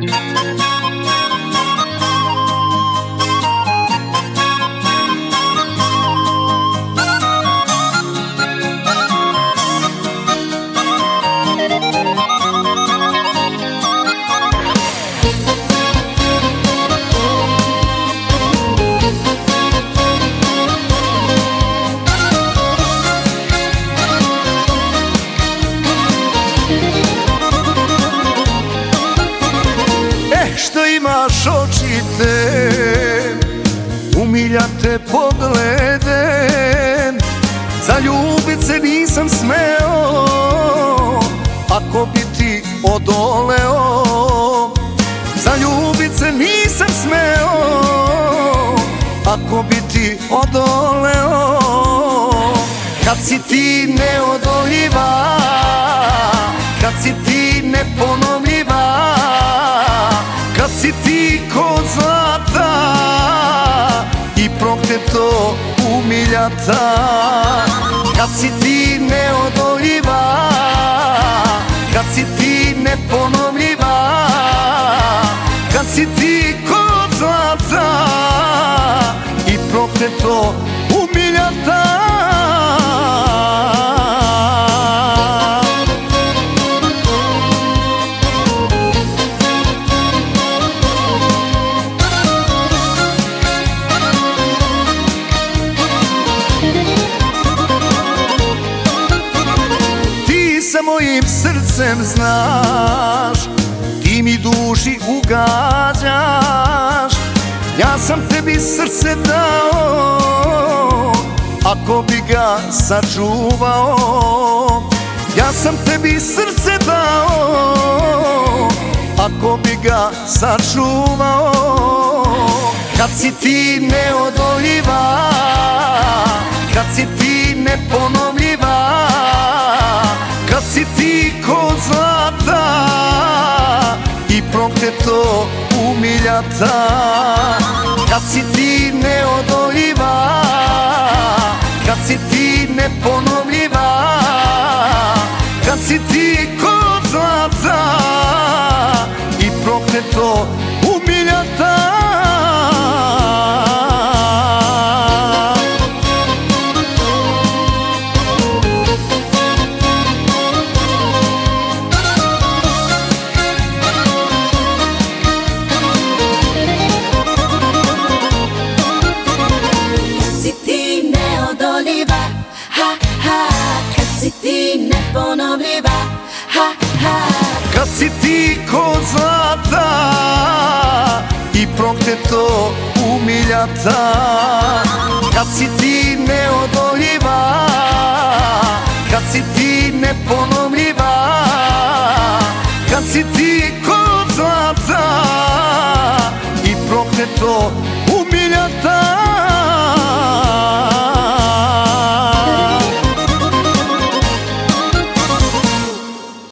Música imaš oči te Umilja te poglede. Zaljubit se nisam smeo Ako bi ti odoleo. Zaljubit se nisam smeo Ako bi ti odoleo. Kad si ti neodoljiva Kad si ti I prokleto umiljata. Kad si ti neodoljiva Kad si ti neponovljiva Kad si ti ko zlata I prokleto mojim srcem znaš Ti mi duši ugađaš. Ja sam tebi srce dao Ako bi ga sačuvao? Ja sam tebi srce dao Ako bi ga sačuvao? Kad si ti neodoljiva Kad si ti prokleto umiljata Kad si ti neodoljiva Kad si ti neponovljiva neponovljiva ha, ha. Kad si ti ko zlata I prokleto umiljata. Kad si ti neodoljiva Kad si ti neponovljiva Kad si ti ko zlata I prokleto